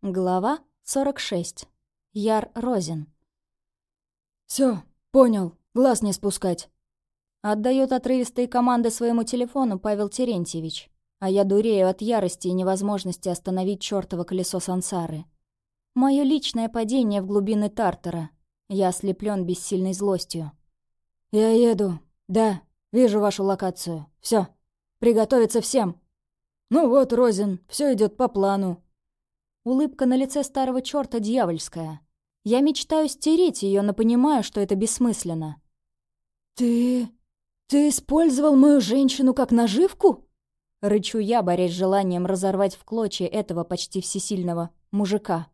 Глава 46. Яр Розин. Все, понял. Глаз не спускать. Отдает отрывистые команды своему телефону Павел Терентьевич. А я дурею от ярости и невозможности остановить чёртово колесо сансары. Мое личное падение в глубины Тартара. Я ослеплен бессильной злостью. Я еду. Да, вижу вашу локацию. Все. Приготовиться всем. Ну вот, Розин, все идет по плану. Улыбка на лице старого черта дьявольская. Я мечтаю стереть ее, но понимаю, что это бессмысленно. «Ты... ты использовал мою женщину как наживку?» Рычу я, борясь с желанием разорвать в клочья этого почти всесильного мужика.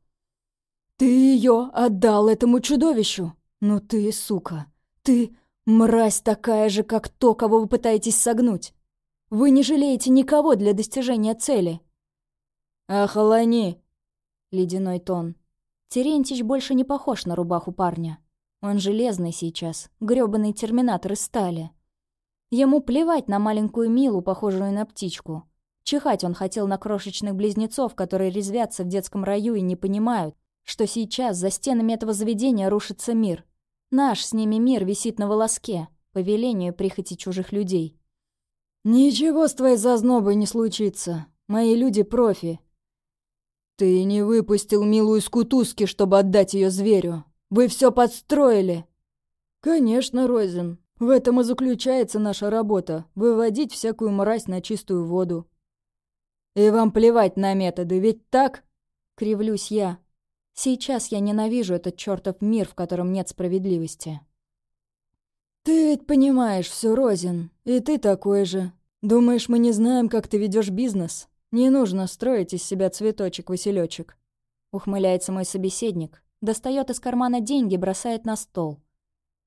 «Ты ее отдал этому чудовищу! Ну ты, сука, ты мразь такая же, как то, кого вы пытаетесь согнуть! Вы не жалеете никого для достижения цели!» «Охолони!» Ледяной тон. Терентич больше не похож на рубаху парня. Он железный сейчас, грёбаный терминатор из стали. Ему плевать на маленькую Милу, похожую на птичку. Чихать он хотел на крошечных близнецов, которые резвятся в детском раю и не понимают, что сейчас за стенами этого заведения рушится мир. Наш с ними мир висит на волоске, по велению прихоти чужих людей. «Ничего с твоей зазнобой не случится. Мои люди профи, «Ты не выпустил Милу из кутузки, чтобы отдать ее зверю. Вы все подстроили!» «Конечно, Розин. В этом и заключается наша работа — выводить всякую мразь на чистую воду». «И вам плевать на методы, ведь так?» — кривлюсь я. Сейчас я ненавижу этот чертов мир, в котором нет справедливости. «Ты ведь понимаешь все, Розин, и ты такой же. Думаешь, мы не знаем, как ты ведешь бизнес?» «Не нужно строить из себя цветочек-василечек», — ухмыляется мой собеседник, достает из кармана деньги, бросает на стол.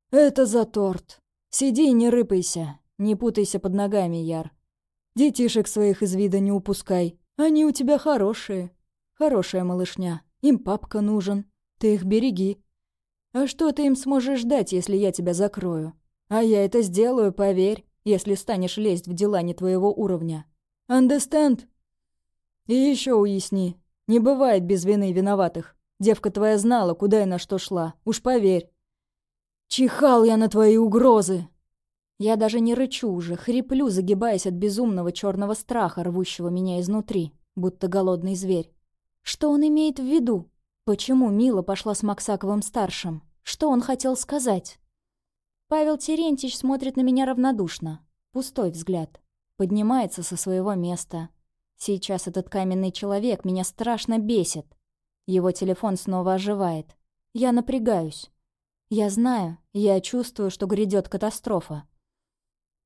«Это за торт. Сиди и не рыпайся, не путайся под ногами, Яр. Детишек своих из вида не упускай. Они у тебя хорошие. Хорошая малышня. Им папка нужен. Ты их береги. А что ты им сможешь дать, если я тебя закрою? А я это сделаю, поверь, если станешь лезть в дела не твоего уровня. Understand?» И еще уясни, не бывает без вины виноватых. Девка твоя знала, куда и на что шла, уж поверь. Чихал я на твои угрозы. Я даже не рычу уже, хриплю, загибаясь от безумного черного страха, рвущего меня изнутри, будто голодный зверь. Что он имеет в виду? Почему Мила пошла с Максаковым-старшим? Что он хотел сказать? Павел Терентьевич смотрит на меня равнодушно. Пустой взгляд. Поднимается со своего места. Сейчас этот каменный человек меня страшно бесит. Его телефон снова оживает. Я напрягаюсь. Я знаю, я чувствую, что грядет катастрофа.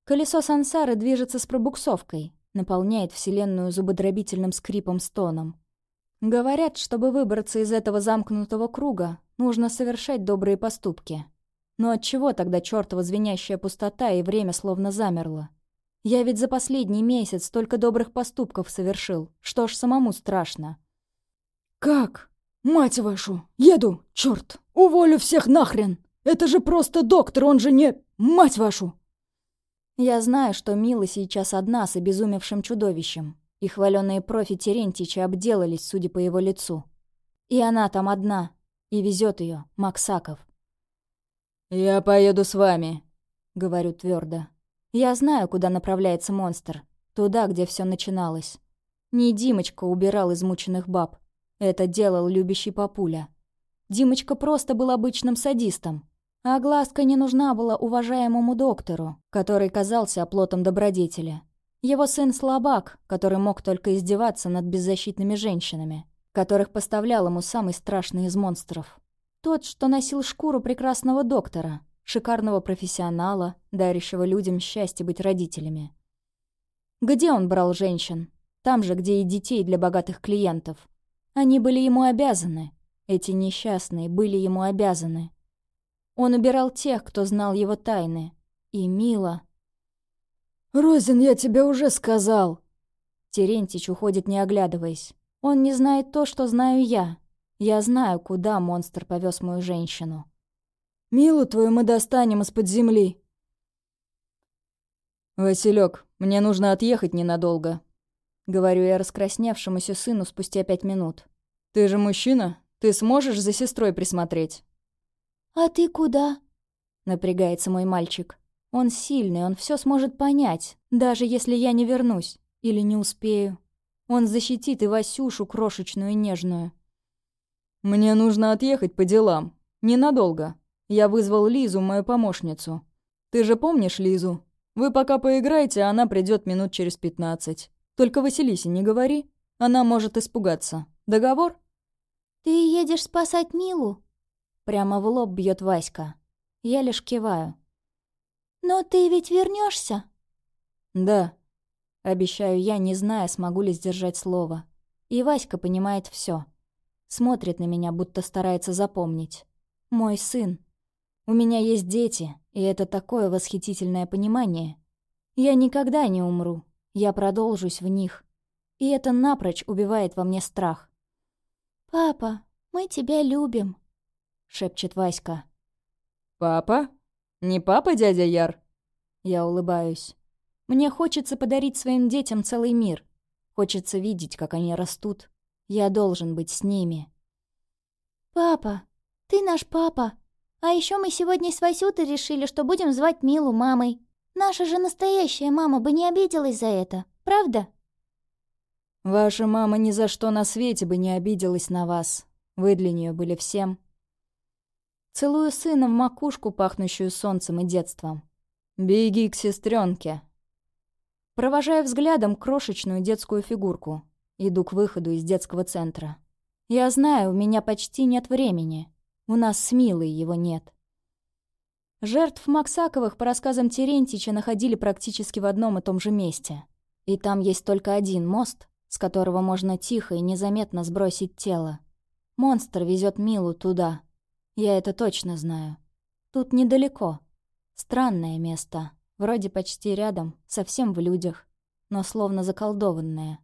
Колесо сансары движется с пробуксовкой, наполняет Вселенную зубодробительным скрипом-стоном. Говорят, чтобы выбраться из этого замкнутого круга, нужно совершать добрые поступки. Но от чего тогда чёртова звенящая пустота и время словно замерло? Я ведь за последний месяц столько добрых поступков совершил. Что ж, самому страшно. «Как? Мать вашу! Еду! Черт! Уволю всех нахрен! Это же просто доктор, он же не... Мать вашу!» Я знаю, что Мила сейчас одна с обезумевшим чудовищем. И хваленные профи Терентича обделались, судя по его лицу. И она там одна. И везет ее Максаков. «Я поеду с вами», — говорю твердо. Я знаю, куда направляется монстр. Туда, где все начиналось. Не Димочка убирал измученных баб. Это делал любящий папуля. Димочка просто был обычным садистом. А глазка не нужна была уважаемому доктору, который казался оплотом добродетели. Его сын слабак, который мог только издеваться над беззащитными женщинами, которых поставлял ему самый страшный из монстров. Тот, что носил шкуру прекрасного доктора, шикарного профессионала, дарящего людям счастье быть родителями. Где он брал женщин? Там же, где и детей для богатых клиентов. Они были ему обязаны. Эти несчастные были ему обязаны. Он убирал тех, кто знал его тайны. И Мила... «Розин, я тебе уже сказал!» Терентич уходит, не оглядываясь. Он не знает то, что знаю я. Я знаю, куда монстр повез мою женщину. Милу твою мы достанем из-под земли. Василек, мне нужно отъехать ненадолго. Говорю я раскрасневшемуся сыну спустя пять минут. «Ты же мужчина, ты сможешь за сестрой присмотреть?» «А ты куда?» — напрягается мой мальчик. «Он сильный, он все сможет понять, даже если я не вернусь или не успею. Он защитит и Васюшу крошечную и нежную». «Мне нужно отъехать по делам. Ненадолго. Я вызвал Лизу, мою помощницу. Ты же помнишь Лизу? Вы пока поиграйте, а она придет минут через пятнадцать. Только Василисе не говори, она может испугаться. Договор?» «Ты едешь спасать Милу?» Прямо в лоб бьет Васька. Я лишь киваю. «Но ты ведь вернешься? «Да», — обещаю я, не зная, смогу ли сдержать слово. И Васька понимает все. Смотрит на меня, будто старается запомнить. Мой сын. У меня есть дети, и это такое восхитительное понимание. Я никогда не умру. Я продолжусь в них. И это напрочь убивает во мне страх. «Папа, мы тебя любим», — шепчет Васька. «Папа? Не папа, дядя Яр?» Я улыбаюсь. Мне хочется подарить своим детям целый мир. Хочется видеть, как они растут. Я должен быть с ними. «Папа, ты наш папа. А еще мы сегодня с Васютой решили, что будем звать Милу мамой. Наша же настоящая мама бы не обиделась за это, правда?» «Ваша мама ни за что на свете бы не обиделась на вас. Вы для нее были всем». Целую сына в макушку, пахнущую солнцем и детством. «Беги к сестренке. Провожаю взглядом крошечную детскую фигурку. Иду к выходу из детского центра. Я знаю, у меня почти нет времени. У нас с Милой его нет. Жертв Максаковых, по рассказам Терентича, находили практически в одном и том же месте. И там есть только один мост, с которого можно тихо и незаметно сбросить тело. Монстр везет Милу туда. Я это точно знаю. Тут недалеко. Странное место. Вроде почти рядом, совсем в людях, но словно заколдованное.